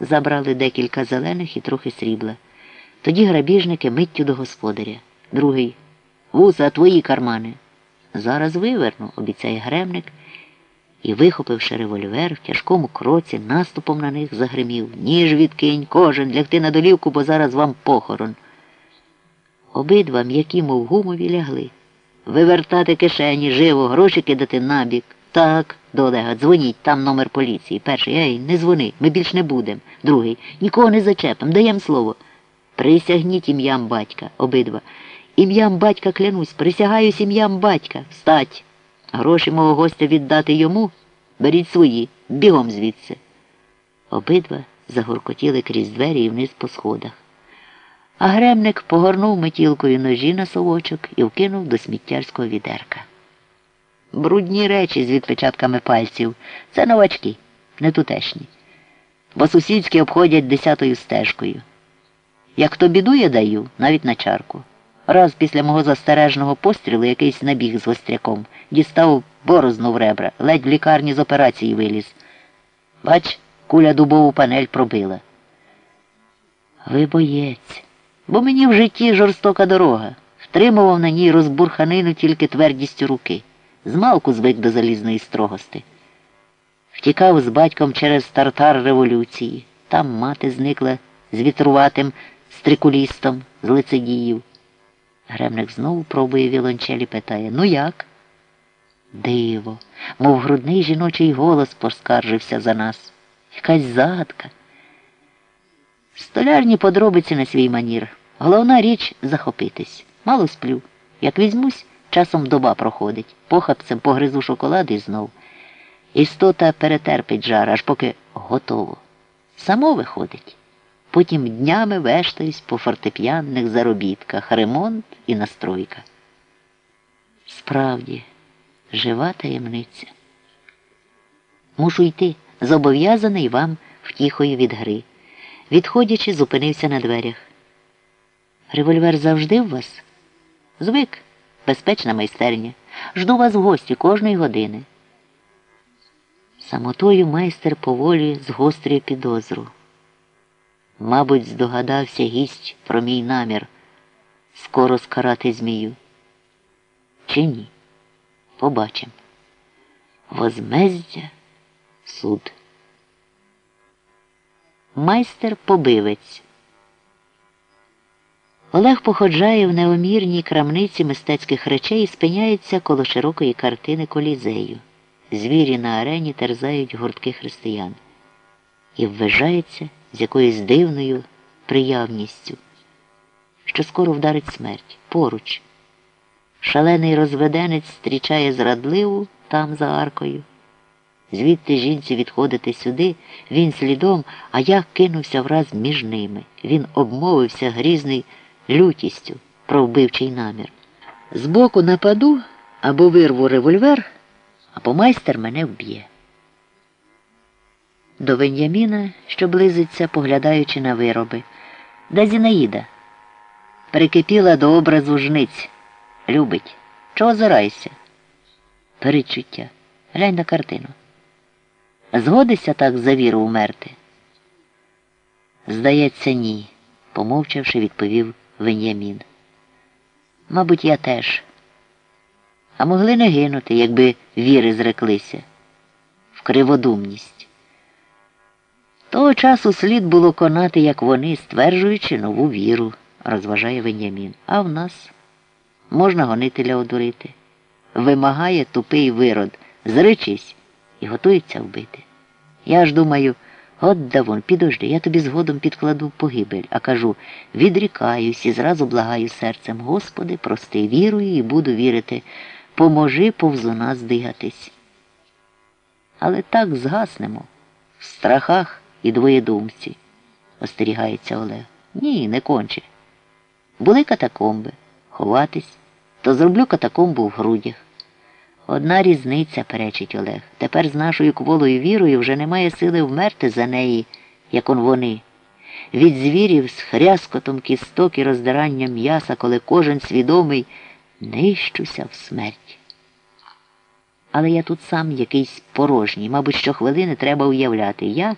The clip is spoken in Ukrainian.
Забрали декілька зелених і трохи срібла. Тоді грабіжники миттю до господаря. Другий Вуса, твої кармани. Зараз виверну, обіцяє гремник і, вихопивши револьвер, в тяжкому кроці наступом на них загримів. Ніж відкинь, кожен, лягти на долівку, бо зараз вам похорон. Обидва м'які, мов гумові, лягли. Вивертати кишені, живо, гроші кидати набік. Так, до Олега, дзвоніть, там номер поліції. Перший, ей, не дзвони, ми більш не будемо. Другий, нікого не зачепим, даєм слово. Присягніть ім'ям батька, обидва. Ім'ям батька клянусь, присягаюсь ім'ям батька. Встать. Гроші мого гостя віддати йому, беріть свої, бігом звідси. Обидва загоркотіли крізь двері і вниз по сходах. А гремник погорнув метілкою ножі на совочок і вкинув до сміттярського відерка. Брудні речі з відпечатками пальців. Це новачки, не тутешні. Бо сусідські обходять десятою стежкою. Як хто бідує даю, навіть на чарку. Раз після мого застережного пострілу якийсь набіг з гостряком, дістав борозну в ребра, ледь в лікарні з операції виліз. Бач, куля дубову панель пробила. Ви боєць, бо мені в житті жорстока дорога. Втримував на ній розбурханину тільки твердістю руки. Змалку звик до залізної строгости. Втікав з батьком через тартар революції. Там мати зникла з вітруватим стрикулістом з лицедіїв. Гремник знову пробує вілончелі, питає Ну як? Диво, мов грудний жіночий голос поскаржився за нас. Якась загадка. Столярні подробиці на свій манір. Головна річ захопитись. Мало сплю. Як візьмусь, часом доба проходить. Похапцем погризу шоколад і знов. Істота перетерпить жар, аж поки готово. Само виходить. Потім днями вештаюсь по фортепіанних заробітках, ремонт і настройка. Справді, жива таємниця. Мушу йти, зобов'язаний вам втіхою від гри. Відходячи, зупинився на дверях. Револьвер завжди у вас? Звик, безпечна майстерня. Жду вас в гості кожної години. Самотою майстер поволі згострює підозру. Мабуть, здогадався гість про мій намір скоро скарати змію. Чи ні? Побачим. Возмездія суд. Майстер побивець. Олег походжає в неомірній крамниці мистецьких речей і спиняється коло широкої картини колізею. Звірі на арені терзають гуртки християн. І вважається з якоюсь дивною приявністю, що скоро вдарить смерть поруч. Шалений розведенець зустрічає зрадливу там за аркою. Звідти жінці відходити сюди, він слідом, а я кинувся враз між ними. Він обмовився грізний лютістю про вбивчий намір. Збоку нападу або вирву револьвер, або майстер мене вб'є. До Веняміна, що близиться, поглядаючи на вироби. Де Зінаїда? Прикипіла до образу жниць. Любить. Чого озирайся? Перечуття. Глянь на картину. Згодишся так за віру умерти? Здається, ні, помовчавши, відповів Венямін. Мабуть, я теж. А могли не гинути, якби віри зреклися в криводумність. Того часу слід було конати, як вони, стверджуючи нову віру, розважає Венямін. А в нас можна гонителя одурити. Вимагає тупий вирод, зречись і готується вбити. Я ж думаю, от давон, підожди, я тобі згодом підкладу погибель, а кажу, відрікаюсь і зразу благаю серцем, Господи, прости, вірую і буду вірити, поможи повзуна здигатись. Але так згаснемо, в страхах і двоєдумці, остерігається Олег. Ні, не конче. Були катакомби, ховатись, то зроблю катакомбу в грудях. Одна різниця, перечить Олег. Тепер з нашою кволою вірою вже немає сили вмерти за неї, як он вони. Від звірів з хряскотом кісток і роздиранням м'яса, коли кожен свідомий нищуся в смерть. Але я тут сам якийсь порожній, мабуть, щохвилини треба уявляти. Я